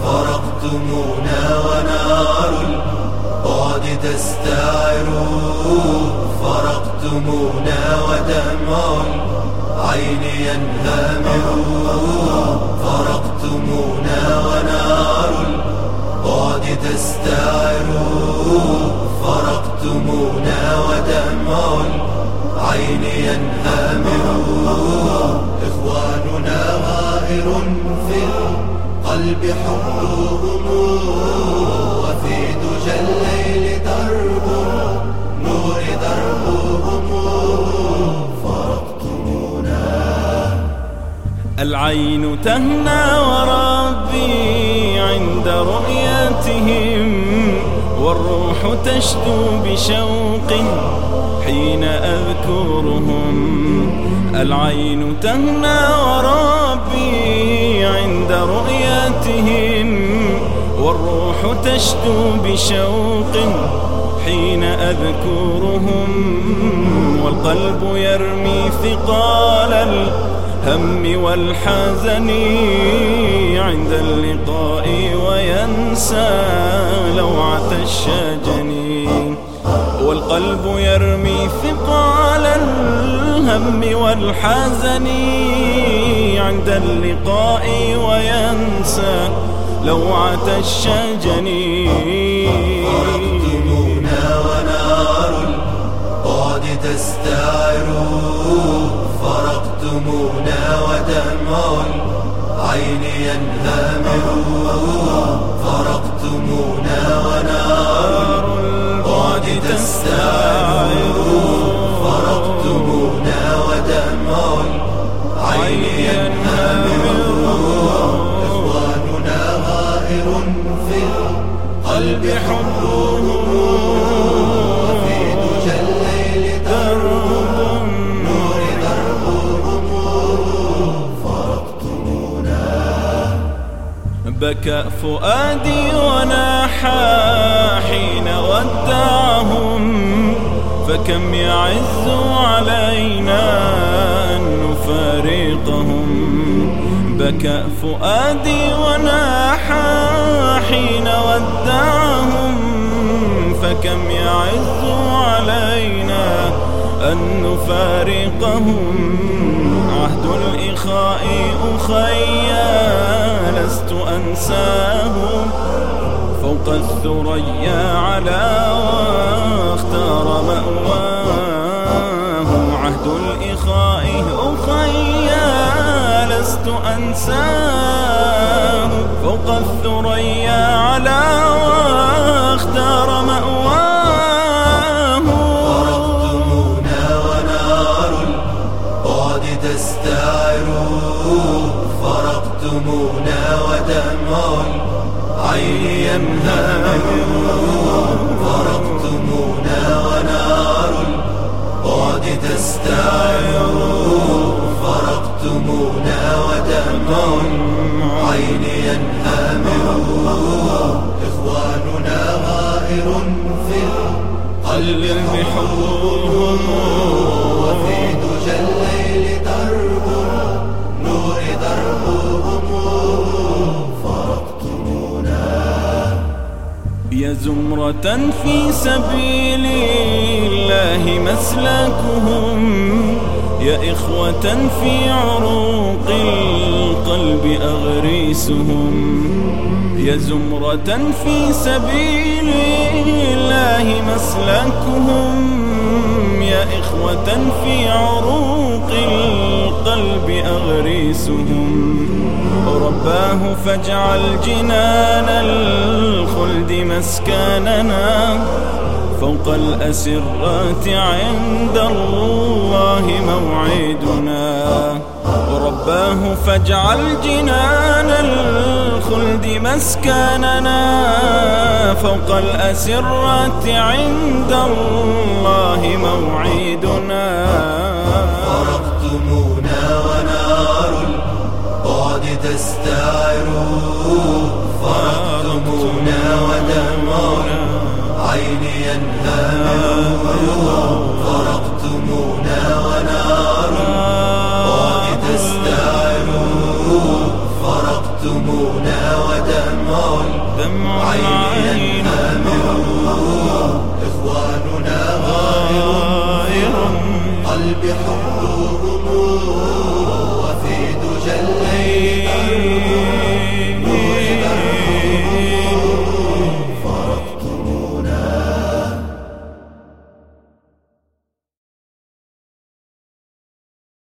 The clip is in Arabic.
فرقتمونا ونار البعد تستعر. فرقتمونا ودمع العين ينهمر. فرقتمونا ونار البعد تستعر. فرقتمونا ودمع العين ينهمر. القلب حبهم وفي دجى الليل درب نور دربهم فرقتمونا. العين تهنى وربي عند رؤيتهم والروح تشدو بشوق حين أذكرهم. العين تهنى والروح تشدو بشوق حين أذكرهم والقلب يرمي ثقال الهم والحزن عند اللقاء وينسى لوعة الشجن والقلب يرمي ثقال الهم والحزن عند اللقاء وينسى لوعة الشجن فرقتمونا ونار البعد تستعر فرقتمونا ودمع العين ينهمر فرقتمونا ونار البعد تستعر دجى الليل نور بكى فؤادي وناحى حين ودعهم فكم يعز علينا أن نفارقهم. بكى فؤادي وناحى فكم يعز علينا أن نفارقهم. عهد الإخاء أخيا لست أنساه فوق الثريا على واختار مأواه عهد الإخاء أخيا لست أنساه فوق الثريا على واختار مأواه. فرقتمونا ونار البعد تستعر فرقتمونا ودمع العين ينهمر فرقتمونا ونار البعد تستعر فرقتمونا ودمع العين ينهمر إخواننا غائر في القلب حبهم وفي دجى الليل درب نور دربهم. فرقتمونا. يا زمرة في سبيل الله مسلكهم. يا إخوة في عروق القلب أغريسهم يا زمرة في سبيل الله مسلكهم يا إخوة في عروق القلب أغريسهم. رباه فاجعل جنان الخلد مسكننا فوق الأسرات عند الله رباه فاجعل جنان الخلد مسكننا فوق الأسرات عند الله موعدنا. فرقتمونا ونار البعد تستعر فرقتمونا ودمع العين ينهمر فرقتمونا إخواننا غائر قلبي حبهم